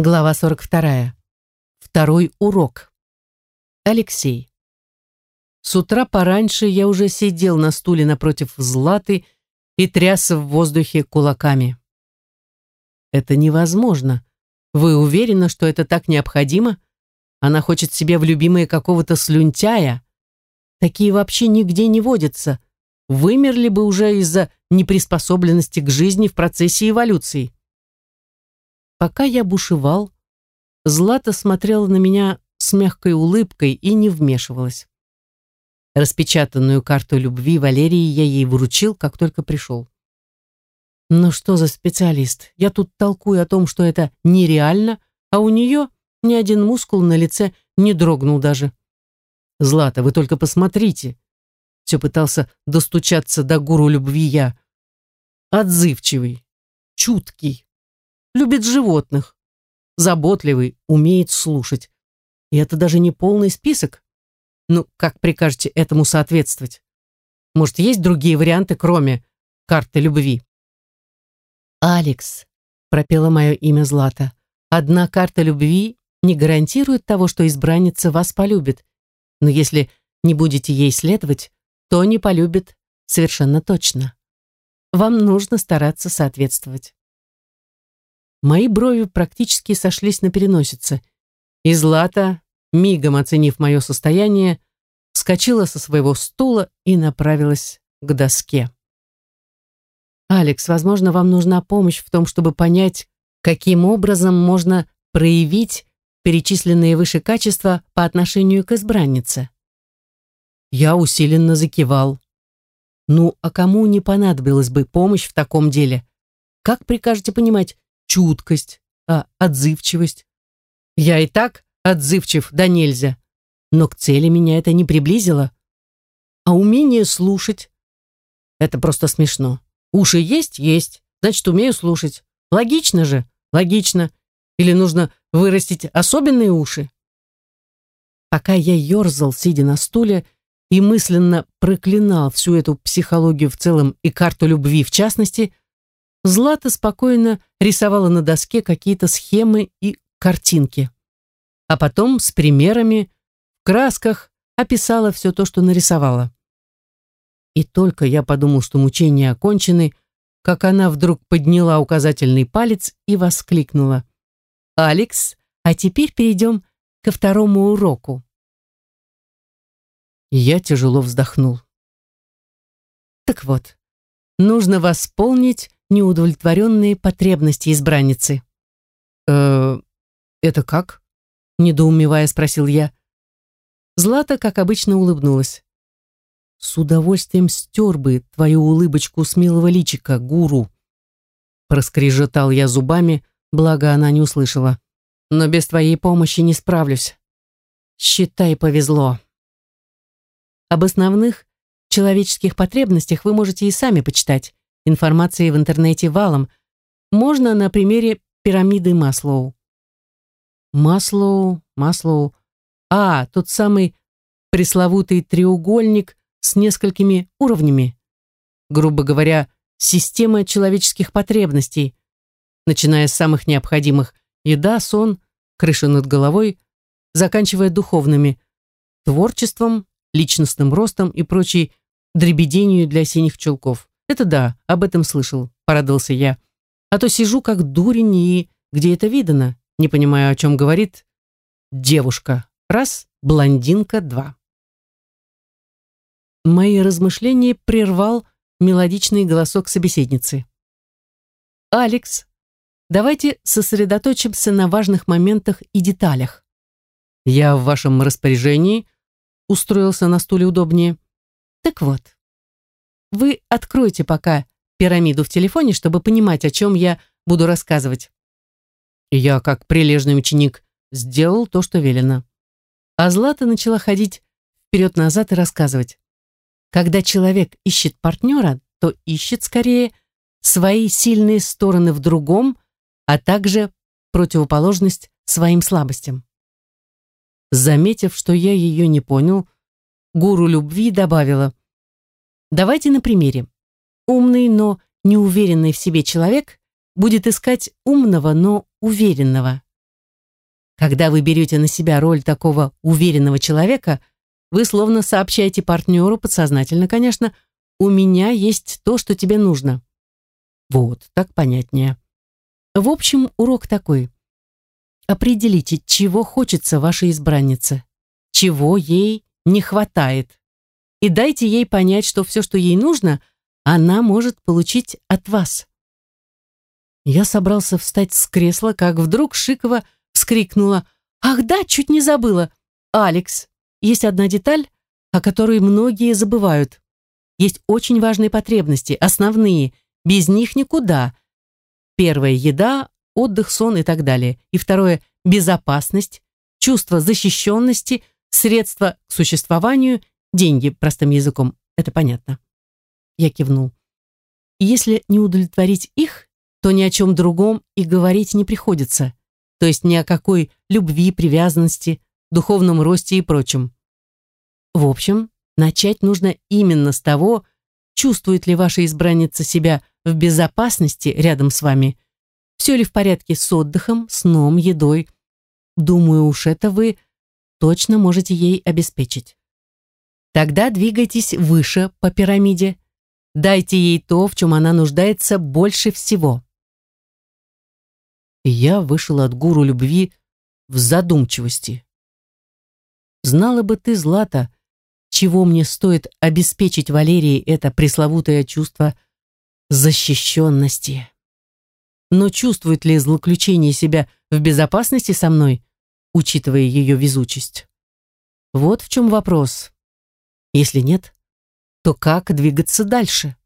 Глава 42. Второй урок. Алексей. С утра пораньше я уже сидел на стуле напротив Златы и тряс в воздухе кулаками. Это невозможно. Вы уверены, что это так необходимо? Она хочет себе в любимые какого-то слюнтяя. Такие вообще нигде не водятся. Вымерли бы уже из-за неприспособленности к жизни в процессе эволюции. Пока я бушевал, Злата смотрела на меня с мягкой улыбкой и не вмешивалась. Распечатанную карту любви Валерии я ей вручил, как только пришел. Ну что за специалист? Я тут толкую о том, что это нереально, а у нее ни один мускул на лице не дрогнул даже. Злата, вы только посмотрите. Все пытался достучаться до гуру любви я. Отзывчивый, чуткий, любит животных, заботливый, умеет слушать. И это даже не полный список. Ну, как прикажете этому соответствовать? Может, есть другие варианты, кроме карты любви? «Алекс», — пропела мое имя Злата, «одна карта любви не гарантирует того, что избранница вас полюбит. Но если не будете ей следовать, то не полюбит совершенно точно. Вам нужно стараться соответствовать. Мои брови практически сошлись на переносице. И Злата, мигом оценив мое состояние, вскочила со своего стула и направилась к доске. «Алекс, возможно, вам нужна помощь в том, чтобы понять, каким образом можно проявить перечисленные выше качества по отношению к избраннице». Я усиленно закивал. «Ну, а кому не понадобилась бы помощь в таком деле? Как прикажете понимать, чуткость, а отзывчивость. Я и так отзывчив, да нельзя. Но к цели меня это не приблизило. А умение слушать — это просто смешно. Уши есть? Есть. Значит, умею слушать. Логично же? Логично. Или нужно вырастить особенные уши? Пока я ерзал, сидя на стуле, и мысленно проклинал всю эту психологию в целом и карту любви в частности, Злата спокойно рисовала на доске какие-то схемы и картинки. А потом с примерами, в красках описала все то, что нарисовала. И только я подумал, что мучения окончены, как она вдруг подняла указательный палец и воскликнула. «Алекс, а теперь перейдем ко второму уроку». Я тяжело вздохнул. Так вот, нужно восполнить неудовлетворенные потребности избранницы. «Э, это как?» — недоумевая спросил я. Злата, как обычно, улыбнулась. «С удовольствием стер бы твою улыбочку с милого личика, гуру!» Проскрежетал я зубами, благо она не услышала. «Но без твоей помощи не справлюсь. Считай, повезло». Об основных человеческих потребностях вы можете и сами почитать. Информации в интернете валом. Можно на примере пирамиды Маслоу. Маслоу, Маслоу. А, тот самый пресловутый треугольник с несколькими уровнями. Грубо говоря, система человеческих потребностей, начиная с самых необходимых еда, сон, крыша над головой, заканчивая духовными, творчеством, личностным ростом и прочей дребедению для синих чулков. Это да, об этом слышал, порадовался я. А то сижу как дурень и где это видано, не понимаю, о чем говорит девушка. Раз, блондинка, два. Мои размышления прервал мелодичный голосок собеседницы. «Алекс, давайте сосредоточимся на важных моментах и деталях. Я в вашем распоряжении», устроился на стуле удобнее. «Так вот, вы откройте пока пирамиду в телефоне, чтобы понимать, о чем я буду рассказывать. Я, как прилежный ученик, сделал то, что велено. А Злата начала ходить вперед-назад и рассказывать. Когда человек ищет партнера, то ищет скорее свои сильные стороны в другом, а также противоположность своим слабостям. Заметив, что я ее не понял, гуру любви добавила, Давайте на примере. Умный, но неуверенный в себе человек будет искать умного, но уверенного. Когда вы берете на себя роль такого уверенного человека, вы словно сообщаете партнеру, подсознательно, конечно, «У меня есть то, что тебе нужно». Вот, так понятнее. В общем, урок такой. Определите, чего хочется вашей избраннице, чего ей не хватает. И дайте ей понять, что все, что ей нужно, она может получить от вас. Я собрался встать с кресла, как вдруг Шикова вскрикнула. «Ах да, чуть не забыла! Алекс, есть одна деталь, о которой многие забывают. Есть очень важные потребности, основные, без них никуда. Первое – еда, отдых, сон и так далее. И второе – безопасность, чувство защищенности, средства к существованию, деньги, простым языком, это понятно. Я кивнул. если не удовлетворить их, то ни о чем другом и говорить не приходится. То есть ни о какой любви, привязанности, духовном росте и прочем. В общем, начать нужно именно с того, чувствует ли ваша избранница себя в безопасности рядом с вами, все ли в порядке с отдыхом, сном, едой. Думаю, уж это вы точно можете ей обеспечить. Тогда двигайтесь выше по пирамиде. Дайте ей то, в чем она нуждается больше всего. И я вышел от гуру любви в задумчивости. Знала бы ты, Злата, чего мне стоит обеспечить Валерии это пресловутое чувство защищенности. Но чувствует ли злоключение себя в безопасности со мной, учитывая ее везучесть? Вот в чем вопрос. Если нет, то как двигаться дальше?